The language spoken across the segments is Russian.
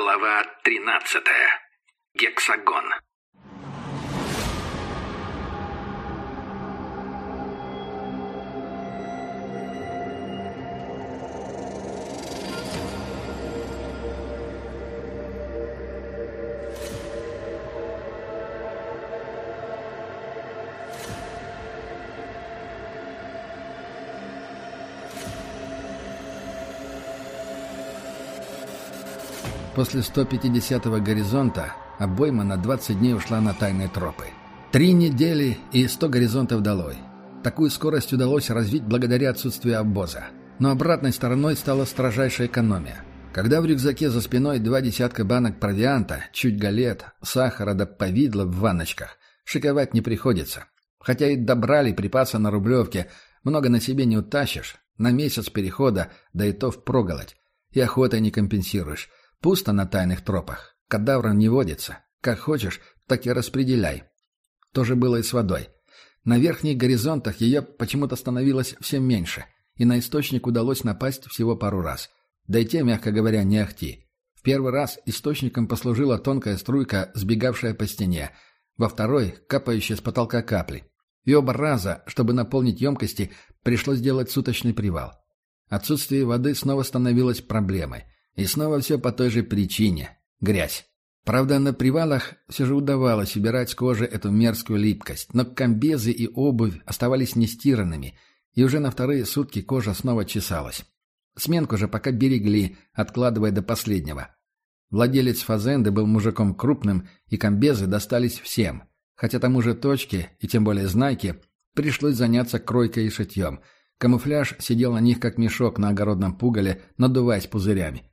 Глава 13. Гексагон. После 150-го горизонта обойма на 20 дней ушла на тайные тропы. Три недели и 100 горизонтов долой. Такую скорость удалось развить благодаря отсутствию обоза. Но обратной стороной стала строжайшая экономия. Когда в рюкзаке за спиной два десятка банок провианта, чуть галет, сахара да повидла в ванночках, шиковать не приходится. Хотя и добрали припасы на Рублевке, много на себе не утащишь, на месяц перехода, да и то впроголодь. И охотой не компенсируешь. Пусто на тайных тропах. Кадавров не водится. Как хочешь, так и распределяй. То же было и с водой. На верхних горизонтах ее почему-то становилось все меньше, и на источник удалось напасть всего пару раз. Да и те, мягко говоря, не ахти. В первый раз источником послужила тонкая струйка, сбегавшая по стене. Во второй — капающие с потолка капли. И оба раза, чтобы наполнить емкости, пришлось делать суточный привал. Отсутствие воды снова становилось проблемой — и снова все по той же причине – грязь. Правда, на привалах все же удавалось убирать с кожи эту мерзкую липкость, но комбезы и обувь оставались нестиранными, и уже на вторые сутки кожа снова чесалась. Сменку же пока берегли, откладывая до последнего. Владелец фазенды был мужиком крупным, и комбезы достались всем, хотя тому же точке, и тем более знайке, пришлось заняться кройкой и шитьем. Камуфляж сидел на них как мешок на огородном пугале, надуваясь пузырями.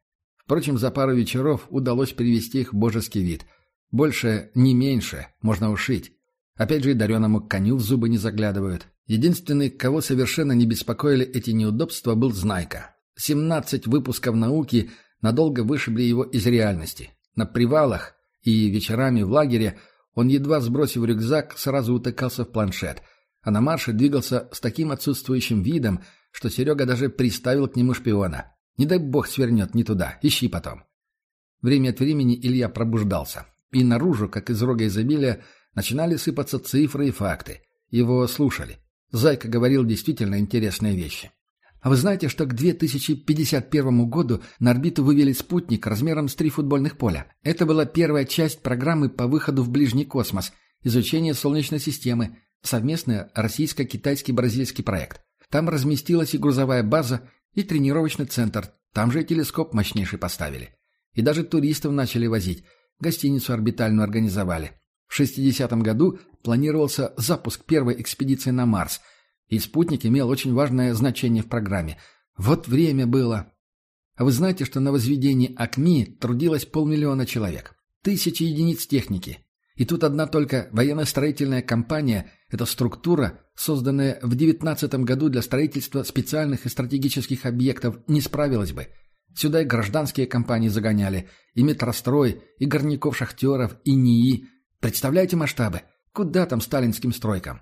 Впрочем, за пару вечеров удалось привести их в божеский вид. Больше, не меньше, можно ушить. Опять же и дареному коню в зубы не заглядывают. Единственный, кого совершенно не беспокоили эти неудобства, был Знайка. 17 выпусков науки надолго вышибли его из реальности. На привалах и вечерами в лагере он, едва сбросив рюкзак, сразу утыкался в планшет, а на марше двигался с таким отсутствующим видом, что Серега даже приставил к нему шпиона. Не дай бог свернет не туда, ищи потом. Время от времени Илья пробуждался. И наружу, как из рога изобилия, начинали сыпаться цифры и факты. Его слушали. Зайка говорил действительно интересные вещи. А вы знаете, что к 2051 году на орбиту вывели спутник размером с три футбольных поля? Это была первая часть программы по выходу в ближний космос, изучение Солнечной системы, совместный российско-китайский бразильский проект. Там разместилась и грузовая база, и тренировочный центр, там же и телескоп мощнейший поставили. И даже туристов начали возить, гостиницу орбитальную организовали. В 60-м году планировался запуск первой экспедиции на Марс, и спутник имел очень важное значение в программе. Вот время было. А вы знаете, что на возведении АКМИ трудилось полмиллиона человек? Тысячи единиц техники. И тут одна только военно-строительная компания – это структура, созданная в 19 году для строительства специальных и стратегических объектов, не справилась бы. Сюда и гражданские компании загоняли, и метрострой, и горняков-шахтеров, и НИИ. Представляете масштабы? Куда там сталинским стройкам?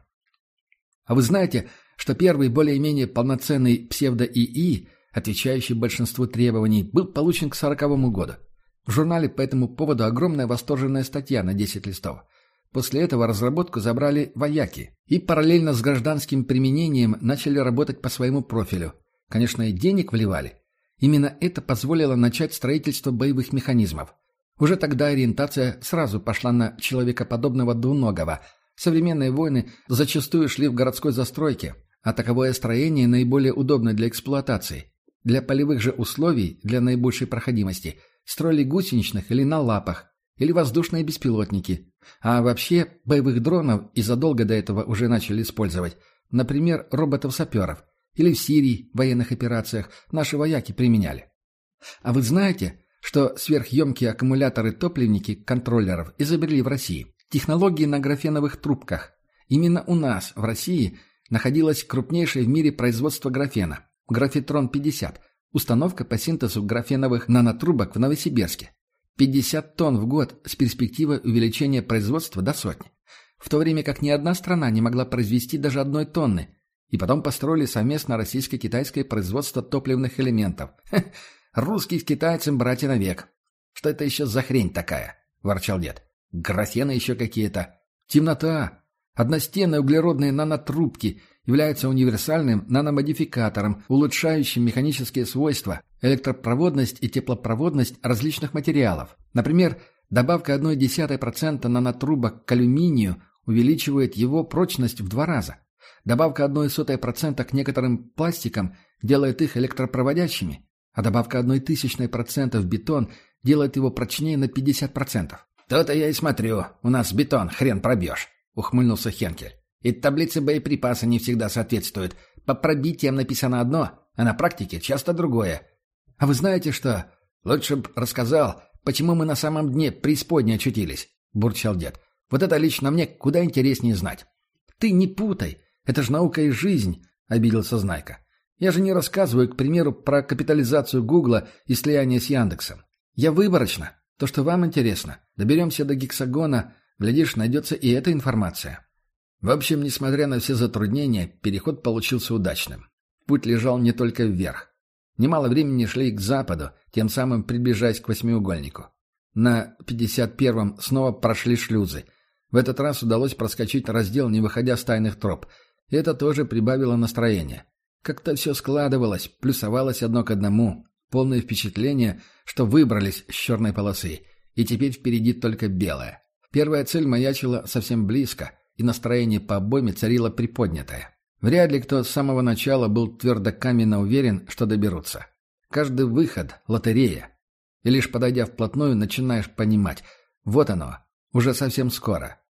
А вы знаете, что первый более-менее полноценный псевдо-ИИ, отвечающий большинству требований, был получен к 1940 году? В журнале по этому поводу огромная восторженная статья на 10 листов. После этого разработку забрали вояки и параллельно с гражданским применением начали работать по своему профилю. Конечно, и денег вливали. Именно это позволило начать строительство боевых механизмов. Уже тогда ориентация сразу пошла на человекоподобного двуногого. Современные войны зачастую шли в городской застройке, а таковое строение наиболее удобно для эксплуатации. Для полевых же условий, для наибольшей проходимости – Строили гусеничных или на лапах, или воздушные беспилотники. А вообще, боевых дронов и задолго до этого уже начали использовать. Например, роботов-саперов. Или в Сирии, в военных операциях, наши вояки применяли. А вы знаете, что сверхъемкие аккумуляторы-топливники контроллеров изобрели в России? Технологии на графеновых трубках. Именно у нас, в России, находилось крупнейшее в мире производство графена – Графитрон-50, Установка по синтезу графеновых нанотрубок в Новосибирске. 50 тонн в год с перспективой увеличения производства до сотни. В то время как ни одна страна не могла произвести даже одной тонны. И потом построили совместно российско-китайское производство топливных элементов. Хе, русский с китайцем братья навек. Что это еще за хрень такая?» — ворчал дед. «Графены еще какие-то. Темнота. Одностенные углеродные нанотрубки являются универсальным наномодификатором, улучшающим механические свойства, электропроводность и теплопроводность различных материалов. Например, добавка 0,1% нанотрубок к алюминию увеличивает его прочность в два раза. Добавка 0,01% к некоторым пластикам делает их электропроводящими, а добавка 0,001% в бетон делает его прочнее на 50%. «То-то я и смотрю, у нас бетон хрен пробьешь», — ухмыльнулся Хенкель. «И таблицы боеприпаса не всегда соответствуют. По пробитиям написано одно, а на практике часто другое. А вы знаете что? Лучше б рассказал, почему мы на самом дне преисподней очутились», — бурчал дед. «Вот это лично мне куда интереснее знать». «Ты не путай, это же наука и жизнь», — обиделся Знайка. «Я же не рассказываю, к примеру, про капитализацию Гугла и слияние с Яндексом. Я выборочно, то, что вам интересно. Доберемся до гексагона, глядишь, найдется и эта информация. В общем, несмотря на все затруднения, переход получился удачным. Путь лежал не только вверх. Немало времени шли к западу, тем самым приближаясь к восьмиугольнику. На 51-м снова прошли шлюзы. В этот раз удалось проскочить раздел, не выходя с тайных троп. Это тоже прибавило настроение. Как-то все складывалось, плюсовалось одно к одному. Полное впечатление, что выбрались с черной полосы, и теперь впереди только белая. Первая цель маячила совсем близко, и настроение по обойме царило приподнятое. Вряд ли кто с самого начала был твердо каменно уверен, что доберутся. Каждый выход — лотерея. И лишь подойдя вплотную, начинаешь понимать — вот оно, уже совсем скоро.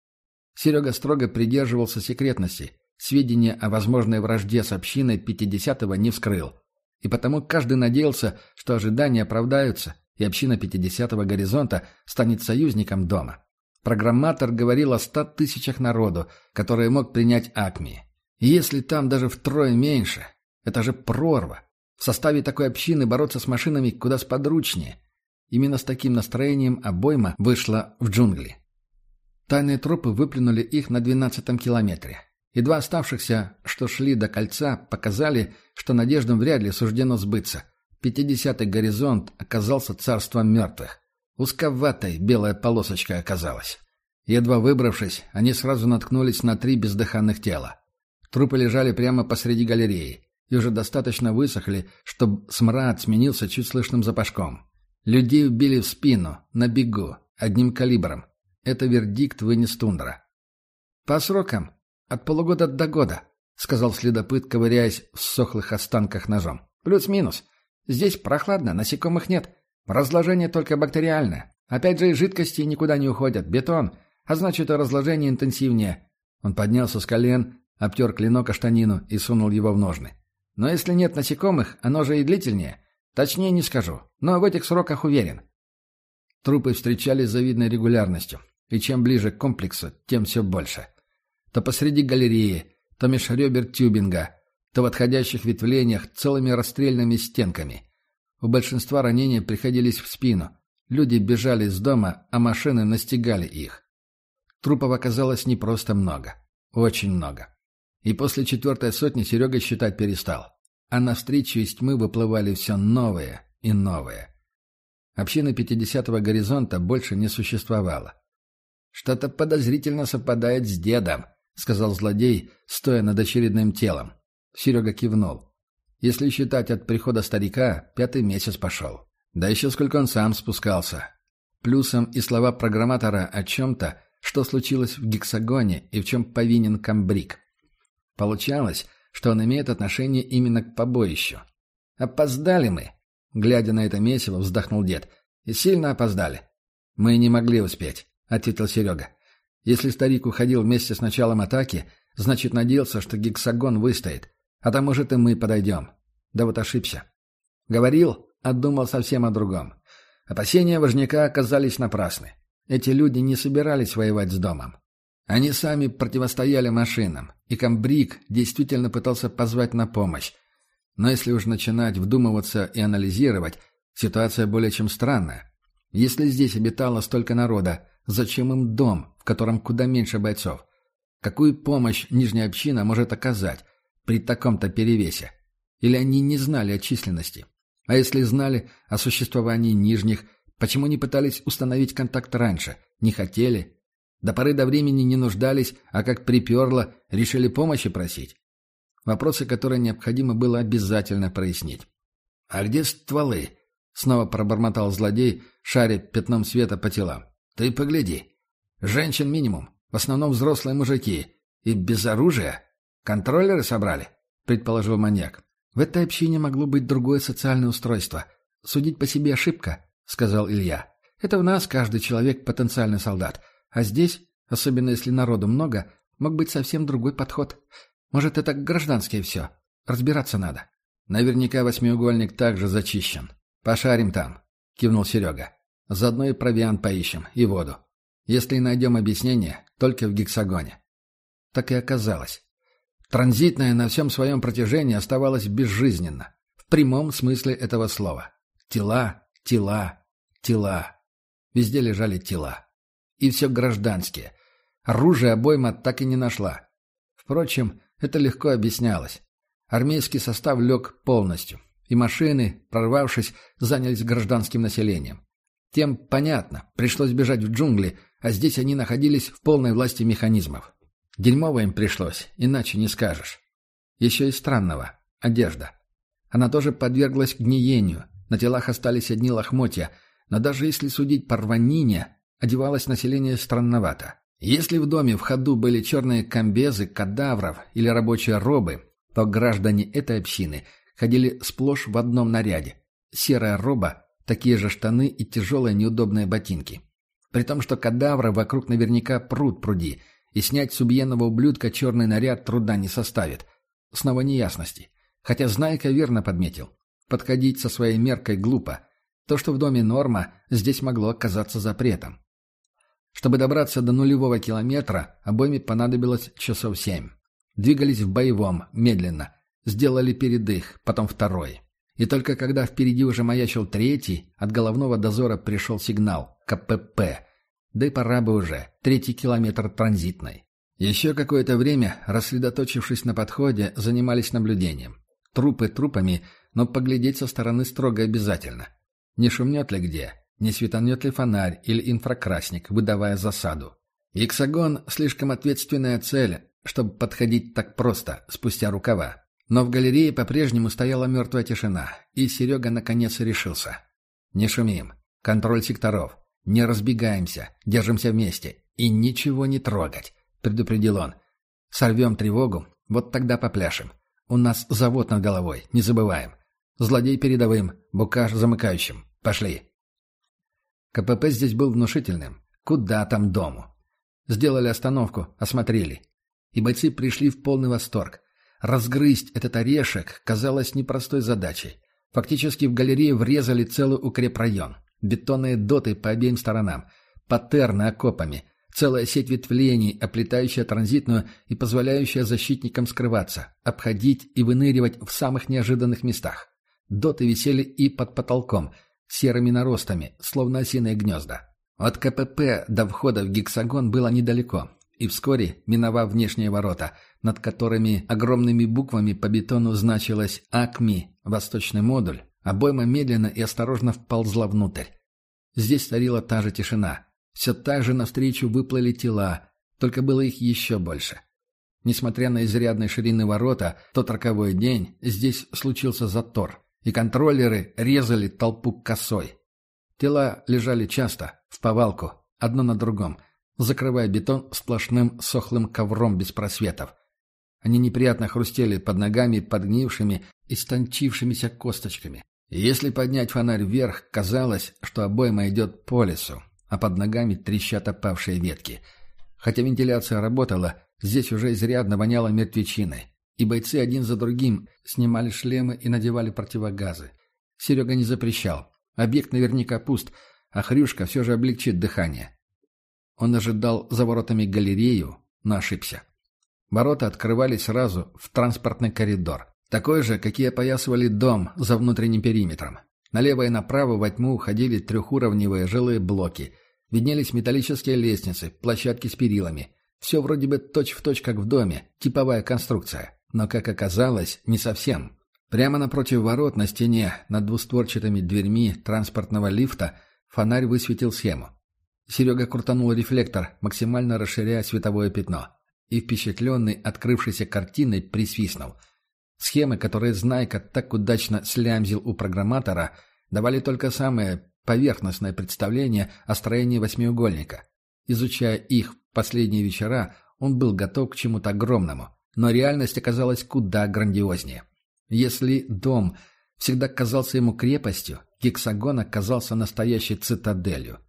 Серега строго придерживался секретности, сведения о возможной вражде с общиной 50-го не вскрыл — и потому каждый надеялся, что ожидания оправдаются, и община 50-го горизонта станет союзником дома. Программатор говорил о ста тысячах народу, которые мог принять АКМИ. И если там даже втрое меньше, это же прорва. В составе такой общины бороться с машинами куда сподручнее. Именно с таким настроением обойма вышла в джунгли. Тайные трупы выплюнули их на двенадцатом километре. И два оставшихся, что шли до кольца, показали, что надеждам вряд ли суждено сбыться. Пятидесятый горизонт оказался царством мертвых. Узковатой белая полосочка оказалась. Едва выбравшись, они сразу наткнулись на три бездыханных тела. Трупы лежали прямо посреди галереи и уже достаточно высохли, чтобы смрад сменился чуть слышным запашком. Людей убили в спину, на бегу, одним калибром. Это вердикт вынес тундра. По срокам «От полугода до года», — сказал следопыт, ковыряясь в сохлых останках ножом. «Плюс-минус. Здесь прохладно, насекомых нет. Разложение только бактериальное. Опять же, жидкости никуда не уходят. Бетон. А значит, и разложение интенсивнее». Он поднялся с колен, обтер клинок о штанину и сунул его в ножны. «Но если нет насекомых, оно же и длительнее. Точнее не скажу, но в этих сроках уверен». Трупы встречались с завидной регулярностью, и чем ближе к комплексу, тем все больше то посреди галереи, то меж ребер тюбинга, то в отходящих ветвлениях целыми расстрельными стенками. У большинства ранения приходились в спину. Люди бежали из дома, а машины настигали их. Трупов оказалось не просто много. Очень много. И после четвертой сотни Серега считать перестал. А навстречу из тьмы выплывали все новые и новые. Общины пятидесятого горизонта больше не существовало. Что-то подозрительно совпадает с дедом, — сказал злодей, стоя над очередным телом. Серега кивнул. Если считать от прихода старика, пятый месяц пошел. Да еще сколько он сам спускался. Плюсом и слова программатора о чем-то, что случилось в гексагоне и в чем повинен комбриг. Получалось, что он имеет отношение именно к побоищу. «Опоздали мы!» Глядя на это месиво, вздохнул дед. «И сильно опоздали». «Мы не могли успеть», — ответил Серега. Если старик уходил вместе с началом атаки, значит надеялся, что гексагон выстоит. А там, может, и мы подойдем. Да вот ошибся. Говорил, а думал совсем о другом. Опасения важняка оказались напрасны. Эти люди не собирались воевать с домом. Они сами противостояли машинам, и комбриг действительно пытался позвать на помощь. Но если уж начинать вдумываться и анализировать, ситуация более чем странная. Если здесь обитало столько народа, зачем им дом, в котором куда меньше бойцов. Какую помощь нижняя община может оказать при таком-то перевесе? Или они не знали о численности? А если знали о существовании нижних, Почему не пытались установить контакт раньше? Не хотели? До поры до времени не нуждались, а как приперло, решили помощи просить? Вопросы, которые необходимо было обязательно прояснить. «А где стволы?» — снова пробормотал злодей, шаря пятном света по телам. «Ты погляди. Женщин минимум, в основном взрослые мужики. И без оружия. Контроллеры собрали?» — предположил маньяк. «В этой общине могло быть другое социальное устройство. Судить по себе ошибка», — сказал Илья. «Это у нас каждый человек потенциальный солдат. А здесь, особенно если народу много, мог быть совсем другой подход. Может, это гражданские все. Разбираться надо. Наверняка восьмиугольник также зачищен. Пошарим там, кивнул Серега. Заодно и провиант поищем, и воду. Если найдем объяснение, только в гексагоне. Так и оказалось. Транзитная на всем своем протяжении оставалась безжизненно. В прямом смысле этого слова. Тела, тела, тела. Везде лежали тела. И все гражданские. Оружие обойма так и не нашла. Впрочем, это легко объяснялось. Армейский состав лег полностью, и машины, прорвавшись, занялись гражданским населением. Тем понятно, пришлось бежать в джунгли, а здесь они находились в полной власти механизмов. Дерьмово им пришлось, иначе не скажешь. Еще и странного. Одежда. Она тоже подверглась гниению, на телах остались одни лохмотья, но даже если судить по рванине, одевалось население странновато. Если в доме в ходу были черные комбезы кадавров или рабочие робы, то граждане этой общины ходили сплошь в одном наряде. Серая роба, такие же штаны и тяжелые неудобные ботинки. При том, что кадавры вокруг наверняка пруд пруди, и снять с убиенного ублюдка черный наряд труда не составит. Снова неясности. Хотя Знайка верно подметил. Подходить со своей меркой глупо. То, что в доме норма, здесь могло оказаться запретом. Чтобы добраться до нулевого километра, обоими понадобилось часов семь. Двигались в боевом, медленно. Сделали передых, потом второй. И только когда впереди уже маячил третий, от головного дозора пришел сигнал «КПП». Да и пора бы уже, третий километр транзитной. Еще какое-то время, рассредоточившись на подходе, занимались наблюдением. Трупы трупами, но поглядеть со стороны строго обязательно. Не шумнет ли где? Не светанет ли фонарь или инфракрасник, выдавая засаду? Иксагон — слишком ответственная цель, чтобы подходить так просто, спустя рукава. Но в галерее по-прежнему стояла мертвая тишина, и Серега наконец решился. «Не шумим. Контроль секторов. Не разбегаемся. Держимся вместе. И ничего не трогать», — предупредил он. «Сорвем тревогу, вот тогда попляшем. У нас завод над головой, не забываем. Злодей передовым, букаш замыкающим. Пошли». КПП здесь был внушительным. Куда там дому? Сделали остановку, осмотрели. И бойцы пришли в полный восторг. Разгрызть этот орешек казалось непростой задачей. Фактически в галерее врезали целый укрепрайон. Бетонные доты по обеим сторонам. Паттерны окопами. Целая сеть ветвлений, оплетающая транзитную и позволяющая защитникам скрываться, обходить и выныривать в самых неожиданных местах. Доты висели и под потолком – серыми наростами, словно осиные гнезда. От КПП до входа в гексагон было недалеко, и вскоре, миновав внешние ворота, над которыми огромными буквами по бетону значилось «АКМИ» — восточный модуль, обойма медленно и осторожно вползла внутрь. Здесь царила та же тишина. Все так же навстречу выплыли тела, только было их еще больше. Несмотря на изрядной ширины ворота, тот роковой день, здесь случился затор и контроллеры резали толпу косой. Тела лежали часто, в повалку, одно на другом, закрывая бетон сплошным сохлым ковром без просветов. Они неприятно хрустели под ногами подгнившими и стончившимися косточками. Если поднять фонарь вверх, казалось, что обойма идет по лесу, а под ногами трещат опавшие ветки. Хотя вентиляция работала, здесь уже изрядно воняло мертвечиной. И бойцы один за другим снимали шлемы и надевали противогазы. Серега не запрещал. Объект наверняка пуст, а Хрюшка все же облегчит дыхание. Он ожидал за воротами галерею, но ошибся. Ворота открывались сразу в транспортный коридор. Такой же, какие опоясывали дом за внутренним периметром. Налево и направо во тьму уходили трехуровневые жилые блоки. Виднелись металлические лестницы, площадки с перилами. Все вроде бы точь-в-точь, точь, как в доме, типовая конструкция. Но, как оказалось, не совсем. Прямо напротив ворот на стене, над двустворчатыми дверьми транспортного лифта, Фонарь высветил схему. Серега крутанул рефлектор, максимально расширяя световое пятно. И, впечатленный открывшейся картиной, присвистнул. Схемы, которые Знайка так удачно слямзил у программатора, давали только самое поверхностное представление о строении восьмиугольника. Изучая их в последние вечера, он был готов к чему-то огромному, но реальность оказалась куда грандиознее. Если дом всегда казался ему крепостью, гексагон оказался настоящей цитаделью.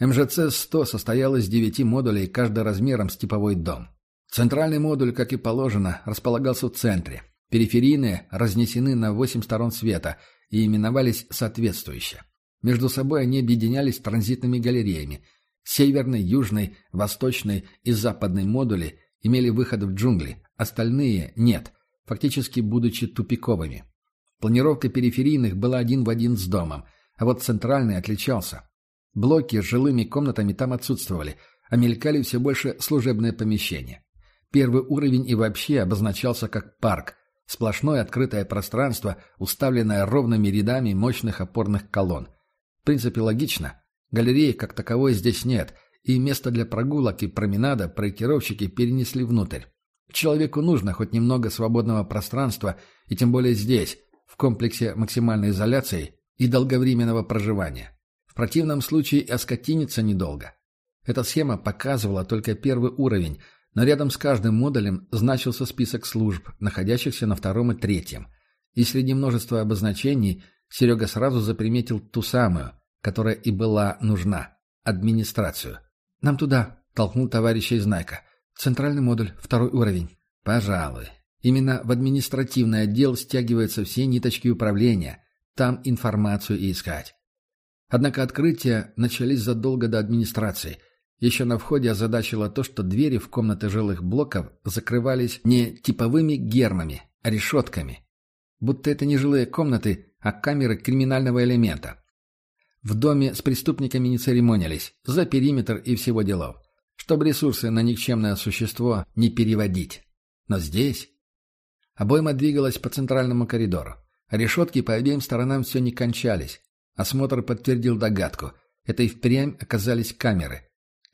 МЖЦ-100 состоял из девяти модулей, каждый размером с типовой дом. Центральный модуль, как и положено, располагался в центре. Периферийные разнесены на восемь сторон света и именовались соответствующе. Между собой они объединялись транзитными галереями. Северный, южный, восточный и западный модули имели выход в джунгли, остальные – нет, фактически будучи тупиковыми. Планировка периферийных была один в один с домом, а вот центральный отличался. Блоки с жилыми комнатами там отсутствовали, а мелькали все больше служебные помещения. Первый уровень и вообще обозначался как парк, сплошное открытое пространство, уставленное ровными рядами мощных опорных колонн. В принципе, логично. Галереи как таковой здесь нет, и место для прогулок и променада проектировщики перенесли внутрь. Человеку нужно хоть немного свободного пространства, и тем более здесь, в комплексе максимальной изоляции и долговременного проживания противном случае оскотиниться недолго. Эта схема показывала только первый уровень, но рядом с каждым модулем значился список служб, находящихся на втором и третьем. И среди множества обозначений Серега сразу заприметил ту самую, которая и была нужна – администрацию. «Нам туда», – толкнул товарища из Найка. «Центральный модуль, второй уровень». «Пожалуй. Именно в административный отдел стягиваются все ниточки управления. Там информацию и искать. Однако открытия начались задолго до администрации. Еще на входе озадачило то, что двери в комнаты жилых блоков закрывались не типовыми гермами, а решетками. Будто это не жилые комнаты, а камеры криминального элемента. В доме с преступниками не церемонились, за периметр и всего делов, чтобы ресурсы на никчемное существо не переводить. Но здесь... Обойма двигалась по центральному коридору. Решетки по обеим сторонам все не кончались. Осмотр подтвердил догадку. Это и впрямь оказались камеры.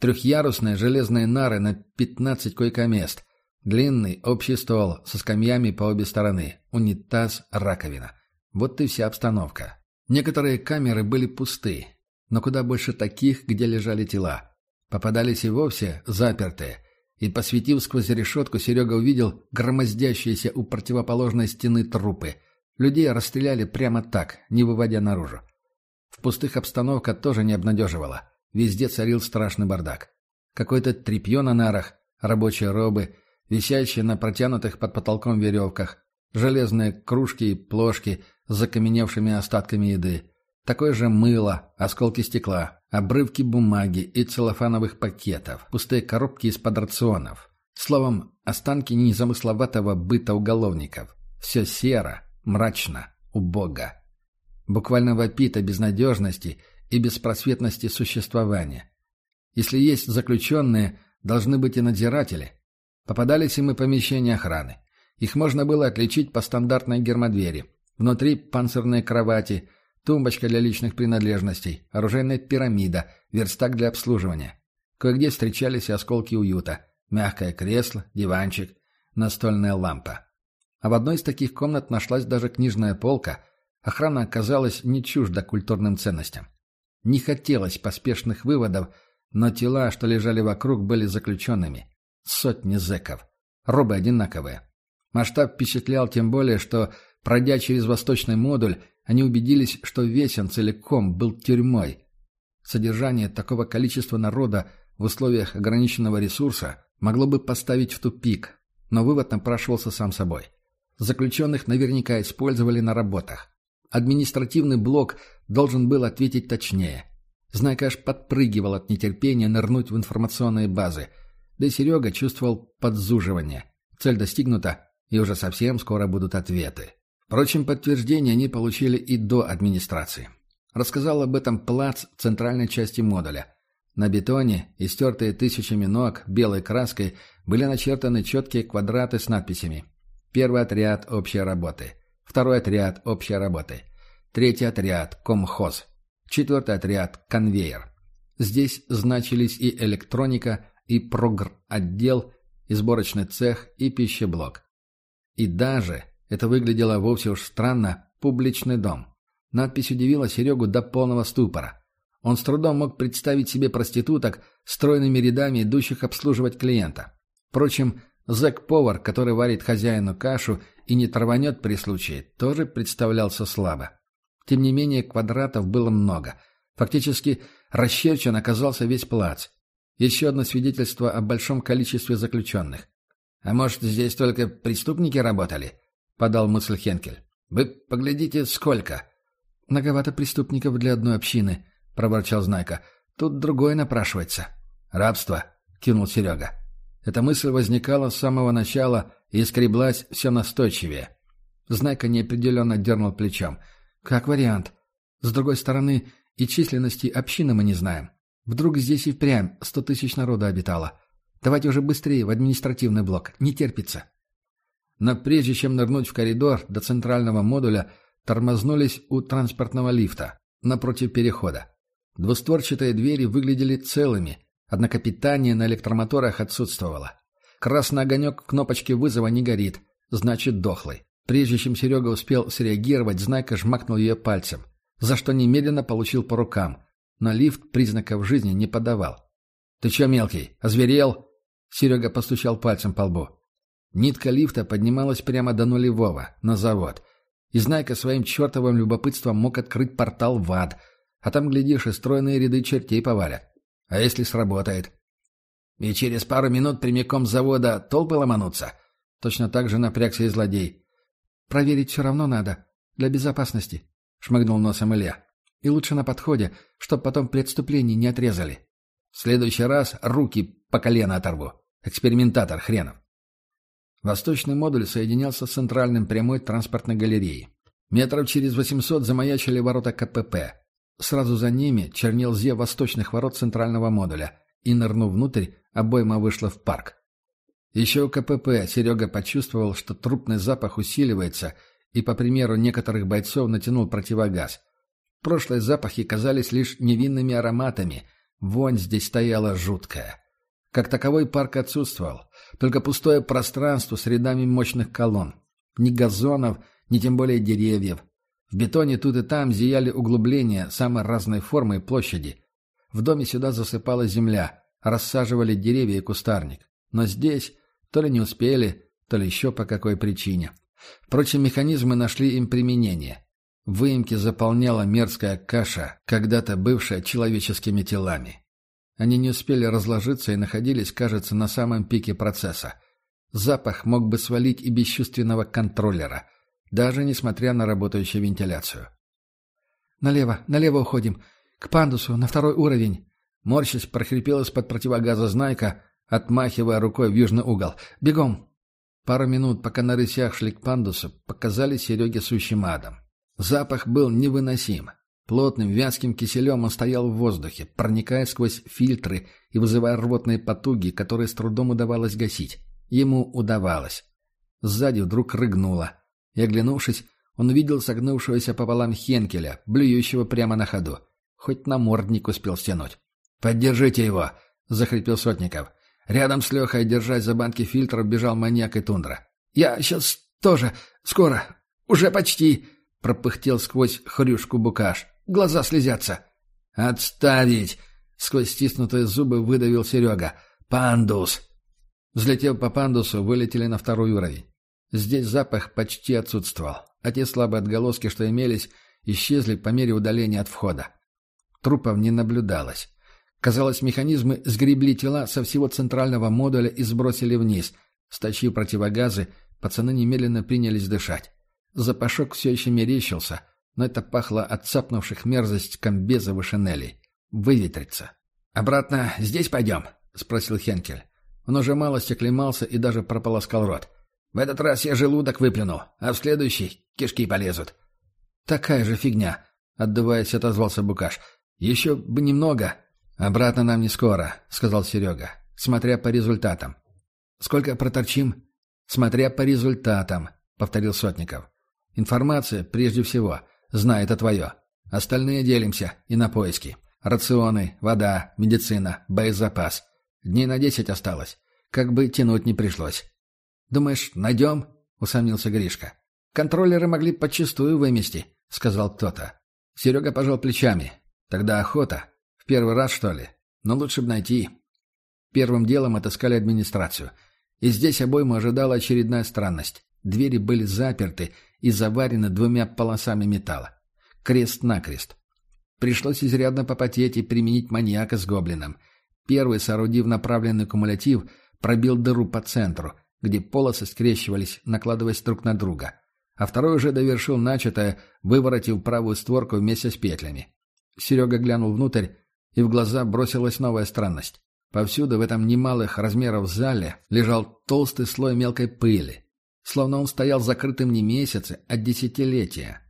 Трехъярусные железные нары на 15 койкомест. Длинный общий стол со скамьями по обе стороны. Унитаз, раковина. Вот и вся обстановка. Некоторые камеры были пусты, но куда больше таких, где лежали тела. Попадались и вовсе запертые. И, посветив сквозь решетку, Серега увидел громоздящиеся у противоположной стены трупы. Людей расстреляли прямо так, не выводя наружу. В пустых обстановка тоже не обнадеживала. Везде царил страшный бардак. Какое-то тряпье на нарах, рабочие робы, висящие на протянутых под потолком веревках, железные кружки и плошки с закаменевшими остатками еды, такое же мыло, осколки стекла, обрывки бумаги и целлофановых пакетов, пустые коробки из-под рационов. Словом, останки незамысловатого быта уголовников. Все серо, мрачно, убого буквально вопит о безнадежности и беспросветности существования. Если есть заключенные, должны быть и надзиратели. Попадались им и помещения охраны. Их можно было отличить по стандартной гермодвери. Внутри панцирные кровати, тумбочка для личных принадлежностей, оружейная пирамида, верстак для обслуживания. Кое-где встречались и осколки уюта. Мягкое кресло, диванчик, настольная лампа. А в одной из таких комнат нашлась даже книжная полка – Охрана оказалась не чужда культурным ценностям. Не хотелось поспешных выводов, но тела, что лежали вокруг, были заключенными. Сотни зэков. Робы одинаковые. Масштаб впечатлял тем более, что, пройдя через восточный модуль, они убедились, что весь он целиком был тюрьмой. Содержание такого количества народа в условиях ограниченного ресурса могло бы поставить в тупик, но вывод напрашивался сам собой. Заключенных наверняка использовали на работах. Административный блок должен был ответить точнее. Знайка аж подпрыгивал от нетерпения нырнуть в информационные базы. Да и Серега чувствовал подзуживание. Цель достигнута, и уже совсем скоро будут ответы. Впрочем, подтверждение они получили и до администрации. Рассказал об этом плац центральной части модуля. На бетоне, истертые тысячами ног, белой краской, были начертаны четкие квадраты с надписями «Первый отряд общей работы», Второй отряд общей работы. Третий отряд комхоз. Четвертый отряд – конвейер. Здесь значились и электроника, и прогр-отдел, и сборочный цех, и пищеблок. И даже, это выглядело вовсе уж странно, публичный дом. Надпись удивила Серегу до полного ступора. Он с трудом мог представить себе проституток, стройными рядами идущих обслуживать клиента. Впрочем, зэк-повар, который варит хозяину кашу и не траванет при случае, тоже представлялся слабо. Тем не менее, квадратов было много. Фактически, расчерчен оказался весь плац. Еще одно свидетельство о большом количестве заключенных. «А может, здесь только преступники работали?» — подал мысль Хенкель. «Вы поглядите, сколько!» «Многовато преступников для одной общины», — проворчал Знайка. «Тут другое напрашивается». «Рабство», — кинул Серега. Эта мысль возникала с самого начала и скреблась все настойчивее. Знайка неопределенно дернул плечом. «Как вариант. С другой стороны, и численности общины мы не знаем. Вдруг здесь и впрямь сто тысяч народа обитало. Давайте уже быстрее в административный блок. Не терпится». Но прежде чем нырнуть в коридор до центрального модуля, тормознулись у транспортного лифта, напротив перехода. Двустворчатые двери выглядели целыми, однако питание на электромоторах отсутствовало. Красный огонек кнопочки вызова не горит, значит дохлый. Прежде чем Серега успел среагировать, Знайка жмакнул ее пальцем, за что немедленно получил по рукам, но лифт признаков жизни не подавал. «Ты че, мелкий, озверел?» Серега постучал пальцем по лбу. Нитка лифта поднималась прямо до нулевого, на завод. И Знайка своим чертовым любопытством мог открыть портал в ад, а там, глядишь, и стройные ряды чертей повалят. А если сработает? И через пару минут прямиком с завода толпы ломанутся? Точно так же напрягся и злодей. Проверить все равно надо. Для безопасности. Шмыгнул носом Илья. И лучше на подходе, чтоб потом преступлений не отрезали. В следующий раз руки по колено оторву. Экспериментатор хренов. Восточный модуль соединялся с центральным прямой транспортной галереей. Метров через 800 замаячили ворота КПП. Сразу за ними чернел зе восточных ворот центрального модуля, и, нырнув внутрь, обойма вышла в парк. Еще у КПП Серега почувствовал, что трупный запах усиливается, и, по примеру некоторых бойцов, натянул противогаз. Прошлые запахи казались лишь невинными ароматами, вонь здесь стояла жуткая. Как таковой парк отсутствовал, только пустое пространство с рядами мощных колонн. Ни газонов, ни тем более деревьев. В бетоне тут и там зияли углубления самой разной формы и площади. В доме сюда засыпала земля, рассаживали деревья и кустарник. Но здесь то ли не успели, то ли еще по какой причине. Впрочем, механизмы нашли им применение. Выемки заполняла мерзкая каша, когда-то бывшая человеческими телами. Они не успели разложиться и находились, кажется, на самом пике процесса. Запах мог бы свалить и бесчувственного контроллера – даже несмотря на работающую вентиляцию. «Налево, налево уходим. К пандусу, на второй уровень». Морщись прохрипел из-под противогаза Знайка, отмахивая рукой в южный угол. «Бегом!» Пару минут, пока на рысях шли к пандусу, показали Сереге сущим адом. Запах был невыносим. Плотным вязким киселем он стоял в воздухе, проникая сквозь фильтры и вызывая рвотные потуги, которые с трудом удавалось гасить. Ему удавалось. Сзади вдруг рыгнуло. И, оглянувшись, он увидел согнувшегося пополам Хенкеля, блюющего прямо на ходу. Хоть намордник успел стянуть. «Поддержите его!» — захрипел Сотников. Рядом с Лехой, держась за банки фильтров, бежал маньяк и тундра. «Я сейчас тоже. Скоро. Уже почти!» — пропыхтел сквозь хрюшку букаш. «Глаза слезятся!» «Отставить!» — сквозь стиснутые зубы выдавил Серега. «Пандус!» Взлетев по пандусу, вылетели на второй уровень. Здесь запах почти отсутствовал, а те слабые отголоски, что имелись, исчезли по мере удаления от входа. Трупов не наблюдалось. Казалось, механизмы сгребли тела со всего центрального модуля и сбросили вниз. Стащив противогазы, пацаны немедленно принялись дышать. Запашок все еще мерещился, но это пахло от цапнувших мерзость комбезов и шинелей. Выветриться. «Обратно здесь пойдем?» — спросил Хенкель. Он уже мало стеклемался и даже прополоскал рот. В этот раз я желудок выплюну, а в следующий кишки полезут. Такая же фигня, отдуваясь, отозвался Букаш. Еще бы немного. Обратно нам не скоро, сказал Серега, смотря по результатам. Сколько проторчим? Смотря по результатам, повторил Сотников. Информация, прежде всего, знает это твое. Остальные делимся и на поиски. Рационы, вода, медицина, боезапас. Дней на десять осталось. Как бы тянуть не пришлось. «Думаешь, найдем?» — усомнился Гришка. «Контроллеры могли подчистую вымести», — сказал кто-то. Серега пожал плечами. «Тогда охота. В первый раз, что ли? Но лучше бы найти». Первым делом отыскали администрацию. И здесь обойму ожидала очередная странность. Двери были заперты и заварены двумя полосами металла. Крест-накрест. Пришлось изрядно попотеть и применить маньяка с гоблином. Первый, соорудив направленный кумулятив, пробил дыру по центру, где полосы скрещивались, накладываясь друг на друга. А второй уже довершил начатое, выворотив правую створку вместе с петлями. Серега глянул внутрь, и в глаза бросилась новая странность. Повсюду в этом немалых размеров зале лежал толстый слой мелкой пыли. Словно он стоял закрытым не месяцы, а десятилетия.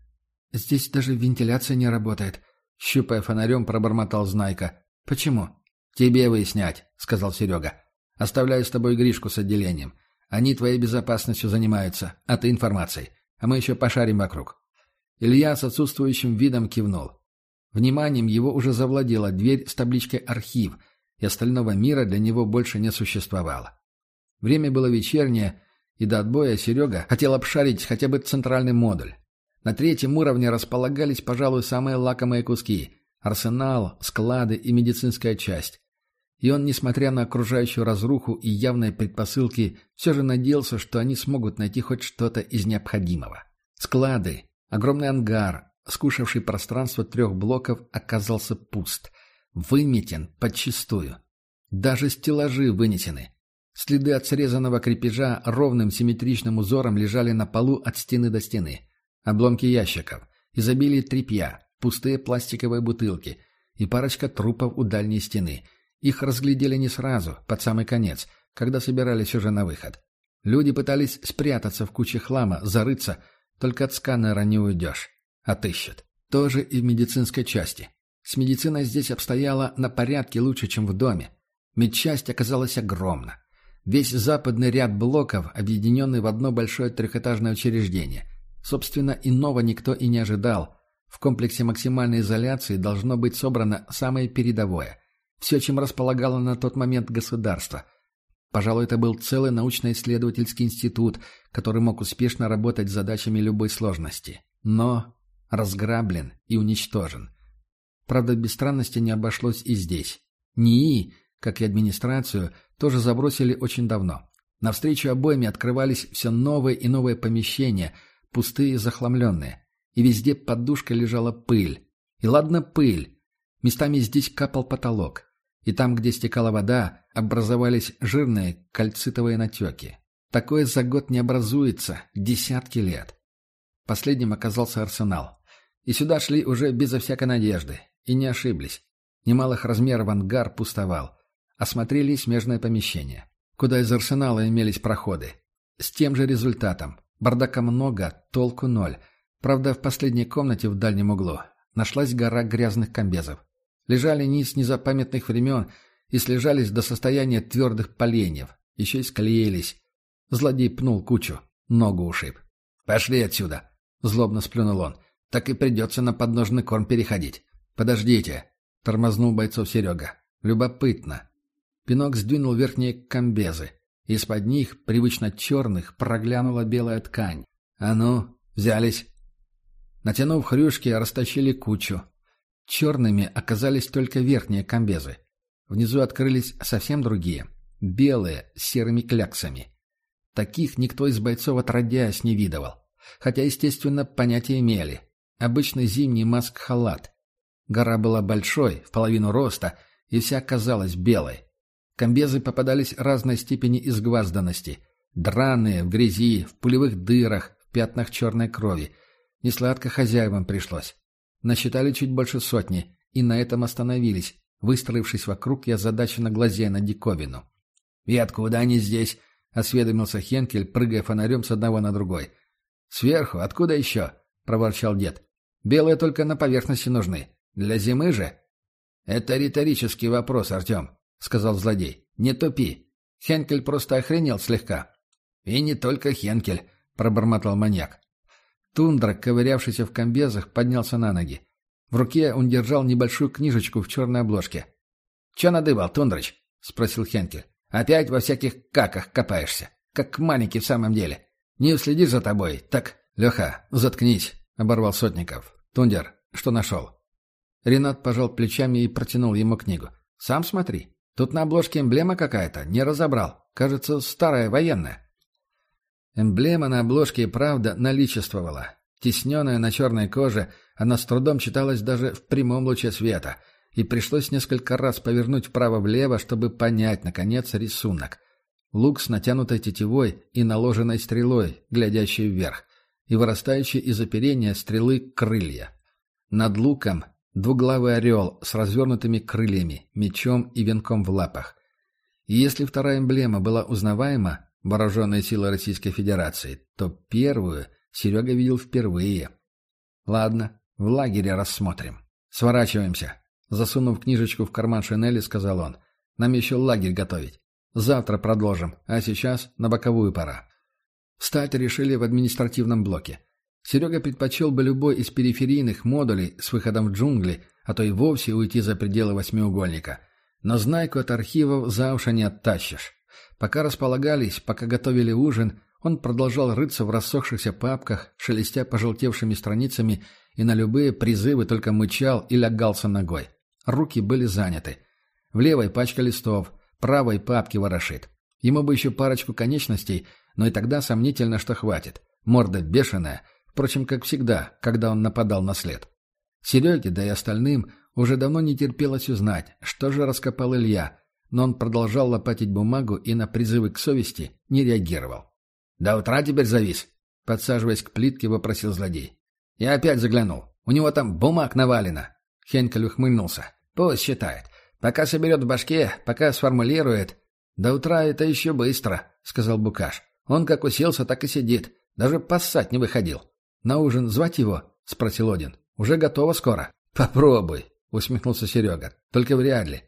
«Здесь даже вентиляция не работает», — щупая фонарем, пробормотал Знайка. «Почему?» «Тебе выяснять», — сказал Серега. «Оставляю с тобой Гришку с отделением. Они твоей безопасностью занимаются, а ты информацией. А мы еще пошарим вокруг». Илья с отсутствующим видом кивнул. Вниманием его уже завладела дверь с табличкой «Архив», и остального мира для него больше не существовало. Время было вечернее, и до отбоя Серега хотел обшарить хотя бы центральный модуль. На третьем уровне располагались, пожалуй, самые лакомые куски – арсенал, склады и медицинская часть. И он, несмотря на окружающую разруху и явные предпосылки, все же надеялся, что они смогут найти хоть что-то из необходимого. Склады, огромный ангар, скушавший пространство трех блоков, оказался пуст. Выметен подчистую. Даже стеллажи вынесены. Следы от срезанного крепежа ровным симметричным узором лежали на полу от стены до стены. Обломки ящиков, изобилие тряпья, пустые пластиковые бутылки и парочка трупов у дальней стены – их разглядели не сразу, под самый конец, когда собирались уже на выход. Люди пытались спрятаться в куче хлама, зарыться, только от сканера не уйдешь. Отыщут. Тоже и в медицинской части. С медициной здесь обстояло на порядке лучше, чем в доме. Медчасть оказалась огромна. Весь западный ряд блоков, объединенный в одно большое трехэтажное учреждение. Собственно, иного никто и не ожидал. В комплексе максимальной изоляции должно быть собрано самое передовое. Все, чем располагало на тот момент государство. Пожалуй, это был целый научно-исследовательский институт, который мог успешно работать с задачами любой сложности. Но разграблен и уничтожен. Правда, без странности не обошлось и здесь. НИИ, как и администрацию, тоже забросили очень давно. Навстречу обоими открывались все новые и новые помещения, пустые и захламленные. И везде под душкой лежала пыль. И ладно пыль. Местами здесь капал потолок и там, где стекала вода, образовались жирные кальцитовые натеки. Такое за год не образуется, десятки лет. Последним оказался арсенал. И сюда шли уже безо всякой надежды. И не ошиблись. Немалых размеров ангар пустовал. Осмотрели смежное помещение, куда из арсенала имелись проходы. С тем же результатом. Бардака много, толку ноль. Правда, в последней комнате в дальнем углу нашлась гора грязных комбезов лежали низ незапамятных времен и слежались до состояния твердых поленьев, еще и склеились. Злодей пнул кучу, ногу ушиб. «Пошли отсюда!» — злобно сплюнул он. «Так и придется на подножный корм переходить. Подождите!» — тормознул бойцов Серега. «Любопытно». Пинок сдвинул верхние комбезы. Из-под них, привычно черных, проглянула белая ткань. «А ну, взялись!» Натянув хрюшки, растащили кучу, Черными оказались только верхние комбезы. Внизу открылись совсем другие, белые, с серыми кляксами. Таких никто из бойцов отродясь не видывал. Хотя, естественно, понятия имели. Обычный зимний маск-халат. Гора была большой, в половину роста, и вся казалась белой. Комбезы попадались разной степени изгвазданности. Драные, в грязи, в пулевых дырах, в пятнах черной крови. Несладко хозяевам пришлось. Насчитали чуть больше сотни, и на этом остановились. Выстроившись вокруг, я задаченно глазея на диковину. «И откуда они здесь?» — осведомился Хенкель, прыгая фонарем с одного на другой. «Сверху? Откуда еще?» — проворчал дед. «Белые только на поверхности нужны. Для зимы же?» «Это риторический вопрос, Артем», — сказал злодей. «Не тупи. Хенкель просто охренел слегка». «И не только Хенкель», — пробормотал маньяк. Тундра, ковырявшийся в комбезах, поднялся на ноги. В руке он держал небольшую книжечку в черной обложке. «Че надыбал, Тундрыч?» — спросил Хенкель. «Опять во всяких каках копаешься, как маленький в самом деле. Не уследишь за тобой, так...» «Леха, заткнись», — оборвал Сотников. «Тундер, что нашел?» Ренат пожал плечами и протянул ему книгу. «Сам смотри. Тут на обложке эмблема какая-то. Не разобрал. Кажется, старая военная». Эмблема на обложке и правда наличествовала. Тесненная на черной коже, она с трудом читалась даже в прямом луче света, и пришлось несколько раз повернуть вправо-влево, чтобы понять, наконец, рисунок. Лук с натянутой тетивой и наложенной стрелой, глядящей вверх, и вырастающие из оперения стрелы крылья. Над луком двуглавый орел с развернутыми крыльями, мечом и венком в лапах. И если вторая эмблема была узнаваема, вооруженные силы Российской Федерации, то первую Серега видел впервые. «Ладно, в лагере рассмотрим. Сворачиваемся». Засунув книжечку в карман шинели, сказал он. «Нам еще лагерь готовить. Завтра продолжим, а сейчас на боковую пора». Встать решили в административном блоке. Серега предпочел бы любой из периферийных модулей с выходом в джунгли, а то и вовсе уйти за пределы восьмиугольника. Но знайку от архивов за уши не оттащишь. Пока располагались, пока готовили ужин, он продолжал рыться в рассохшихся папках, шелестя пожелтевшими страницами, и на любые призывы только мычал и лягался ногой. Руки были заняты. В левой пачка листов, правой папки ворошит. Ему бы еще парочку конечностей, но и тогда сомнительно, что хватит. Морда бешеная, впрочем, как всегда, когда он нападал на след. Сереге, да и остальным, уже давно не терпелось узнать, что же раскопал Илья, но он продолжал лопатить бумагу и на призывы к совести не реагировал. «До утра теперь завис?» — подсаживаясь к плитке, вопросил злодей. «Я опять заглянул. У него там бумаг навалено». Хенкель ухмыльнулся. «Пусть считает. Пока соберет в башке, пока сформулирует...» «До утра это еще быстро», — сказал Букаш. «Он как уселся, так и сидит. Даже поссать не выходил». «На ужин звать его?» — спросил Один. «Уже готово скоро». «Попробуй», — усмехнулся Серега. «Только вряд ли.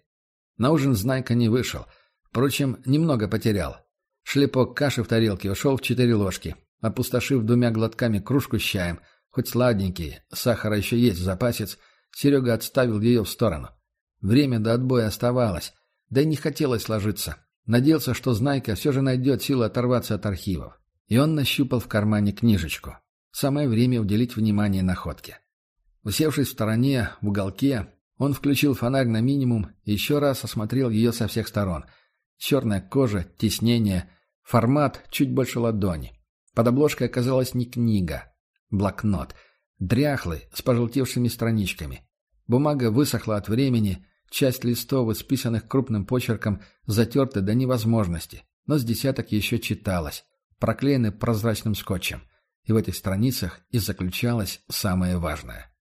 На ужин Знайка не вышел. Впрочем, немного потерял. Шлепок каши в тарелке ушел в четыре ложки, опустошив двумя глотками кружку с чаем. Хоть сладенький, сахара еще есть запасец, Серега отставил ее в сторону. Время до отбоя оставалось, да и не хотелось ложиться. Надеялся, что Знайка все же найдет силы оторваться от архивов. И он нащупал в кармане книжечку. Самое время уделить внимание находке. Усевшись в стороне, в уголке, он включил фонарь на минимум и еще раз осмотрел ее со всех сторон. Черная кожа, теснение, формат чуть больше ладони. Под обложкой оказалась не книга, блокнот. Дряхлый, с пожелтевшими страничками. Бумага высохла от времени, часть листов, исписанных крупным почерком, затерты до невозможности, но с десяток еще читалось, проклеены прозрачным скотчем. И в этих страницах и заключалось самое важное.